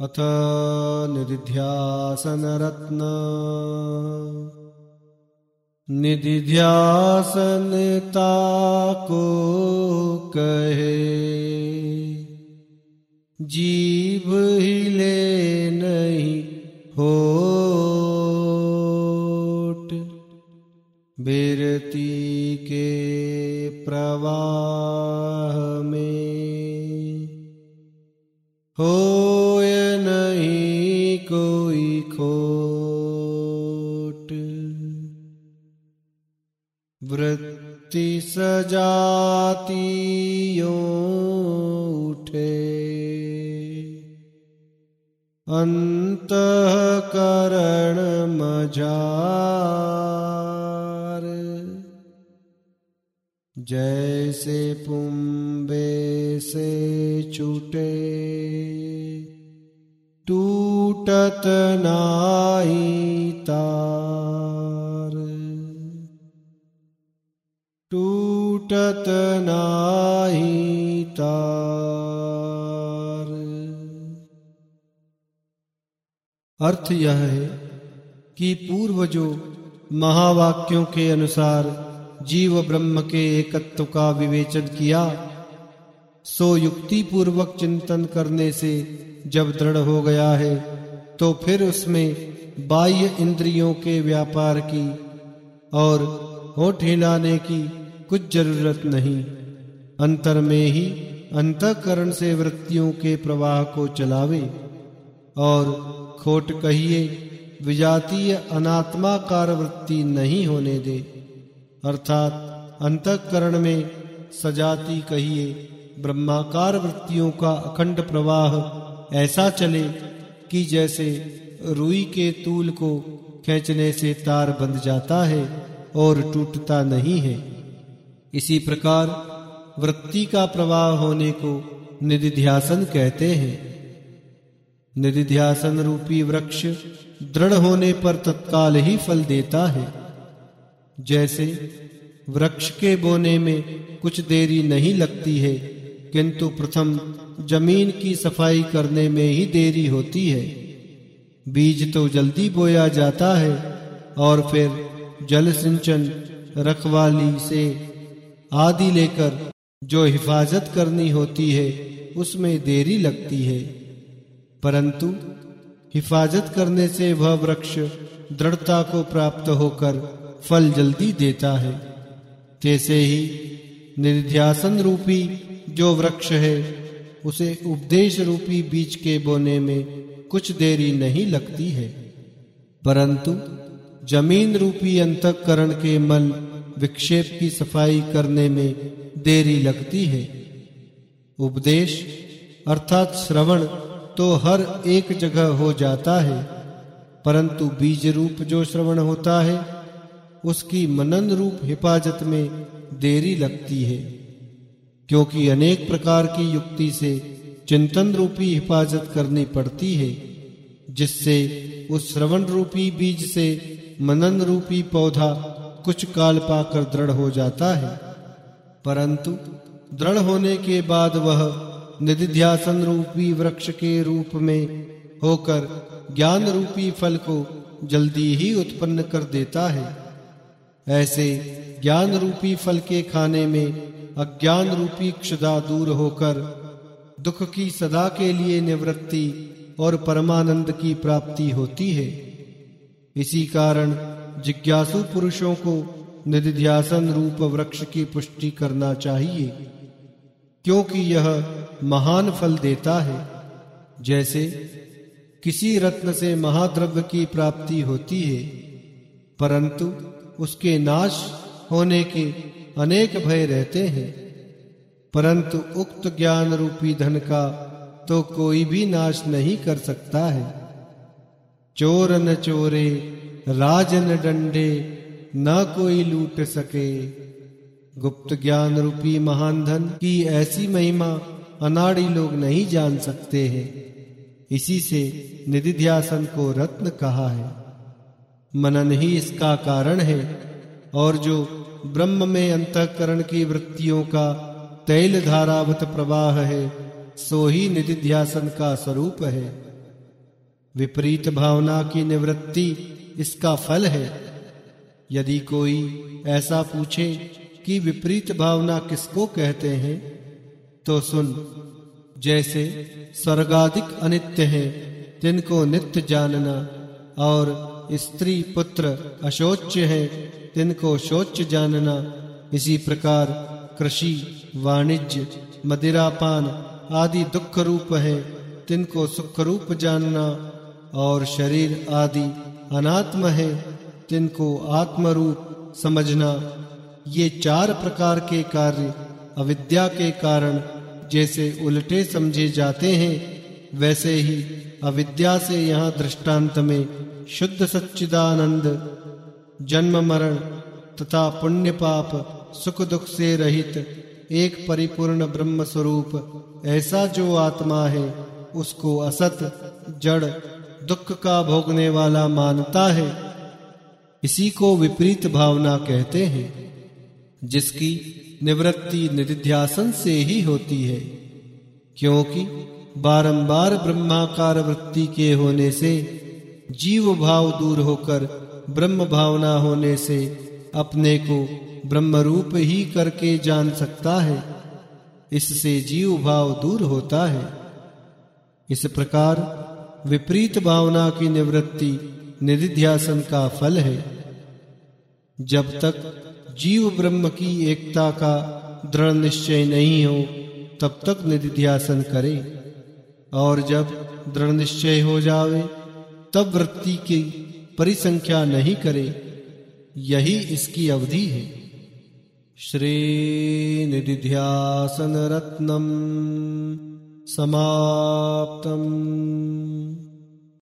अथ निधिध्यासनरत्न। निधिध्यासनता को कहे जीव हिले नहीं होट। बिरती के प्रवाह में होय सजातियों उठे अंतकरण मजार जैसे पुम्बे से छूटे टूटत नाई तार। टूटत नाई तार। अर्थ यह है कि पूर्व जो महावाक्यों के अनुसार जीव ब्रह्म के एकत्व का विवेचन किया, सो युक्ति पूर्वक चिंतन करने से जब दृढ़ हो गया है तो फिर उसमें बाह्य इंद्रियों के व्यापार की और होठ हिलाने की कुछ ज़रूरत नहीं। अंतर में ही अंतकरण से वृत्तियों के प्रवाह को चलावे और खोट कहिए, विजातीय अनात्माकार वृत्ति नहीं होने दे। अर्थात अंतकरण में सजाती कहिए, ब्रह्माकार वृत्तियों का अखंड प्रवाह ऐसा चले कि जैसे रुई के तूल को खींचने से तार बंध जाता है और टूटता नहीं है। इसी प्रकार वृत्ति का प्रवाह होने को निधिध्यासन कहते हैं। निधिध्यासन रूपी वृक्ष दृढ़ होने पर तत्काल ही फल देता है। जैसे वृक्ष के बोने में कुछ देरी नहीं लगती है, किंतु प्रथम ज़मीन की सफ़ाई करने में ही देरी होती है। बीज तो जल्दी बोया जाता है और फिर जल सिंचन, रखवाली से आदि लेकर जो हिफाजत करनी होती है, उसमें देरी लगती है। परंतु हिफाजत करने से वह वृक्ष दृढ़ता को प्राप्त होकर फल जल्दी देता है। तैसे ही निर्ध्यासन रूपी जो वृक्ष है, उसे उपदेश रूपी बीज के बोने में कुछ देरी नहीं लगती है। परंतु ज़मीन रूपी अंतकरण के मल विक्षेप की सफ़ाई करने में देरी लगती है। उपदेश, अर्थात श्रवण तो हर एक जगह हो जाता है, परंतु बीज रूप जो श्रवण होता है, उसकी मनन रूप हिफाजत में देरी लगती है, क्योंकि अनेक प्रकार की युक्ति से चिंतन रूपी हिफाजत करनी पड़ती है, जिससे उस श्रवण रूपी बीज से मनन रूपी पौधा कुछ काल पाकर दृढ़ हो जाता है। परंतु दृढ़ होने के बाद वह निधिध्यासन रूपी वृक्ष के रूप में होकर ज्ञान रूपी फल को जल्दी ही उत्पन्न कर देता है। ऐसे ज्ञान रूपी फल के खाने में अज्ञान रूपी क्षुदा दूर होकर दुख की सदा के लिए निवृत्ति और परमानंद की प्राप्ति होती है। इसी कारण जिज्ञासु पुरुषों को निधिध्यासन रूप वृक्ष की पुष्टि करना चाहिए, क्योंकि यह महान फल देता है। जैसे किसी रत्न से महाद्रव्य की प्राप्ति होती है, परंतु उसके नाश होने के अनेक भय रहते हैं। परंतु उक्त ज्ञान रूपी धन का तो कोई भी नाश नहीं कर सकता है। चोर न चोरे राजन डंडे, न कोई लूट सके। गुप्त ज्ञान रूपी महान धन की ऐसी महिमा अनाड़ी लोग नहीं जान सकते हैं। इसी से निधिध्यासन को रत्न कहा है। मनन ही इसका कारण है, और जो ब्रह्म में अंतकरण की वृत्तियों का तैल धारावत प्रवाह है, सो ही निधिध्यासन का स्वरूप है। विपरीत भावना की निवृत्ति इसका फल है। यदि कोई ऐसा पूछे कि विपरीत भावना किसको कहते हैं तो सुन, जैसे स्वर्गाधिक अनित्य है, तिनको नित्य जानना, और स्त्री पुत्र अशोच्य है, तिनको शोच्य जानना। इसी प्रकार कृषि, वाणिज्य, मदिरापान आदि दुख रूप है, तिनको सुख रूप जानना, और शरीर आदि अनात्म है तिनको आत्मरूप समझना। ये चार प्रकार के कार्य अविद्या के कारण जैसे उल्टे समझे जाते हैं, वैसे ही अविद्या से यहाँ दृष्टांत में शुद्ध सच्चिदानंद, जन्म मरण तथा पुण्य पाप सुख दुख से रहित एक परिपूर्ण ब्रह्म स्वरूप ऐसा जो आत्मा है, उसको असत, जड़ दुख का भोगने वाला मानता है। इसी को विपरीत भावना कहते हैं, जिसकी निवृत्ति निधिध्यासन से ही होती है, क्योंकि बारंबार ब्रह्माकार वृत्ति के होने से, जीव भाव दूर होकर ब्रह्म भावना होने से अपने को ब्रह्म रूप ही करके जान सकता है, इससे जीव भाव दूर होता है। इस प्रकार विपरीत भावना की निवृत्ति निधिध्यासन का फल है। जब तक जीव ब्रह्म की एकता का दृढ़ निश्चय नहीं हो, तब तक निधिध्यासन करे। और जब दृढ़ निश्चय हो जावे, तब वृत्ति की परिसंख्या नहीं करे। यही इसकी अवधि है। श्री निधिध्यासन रत्नम। समाप्तम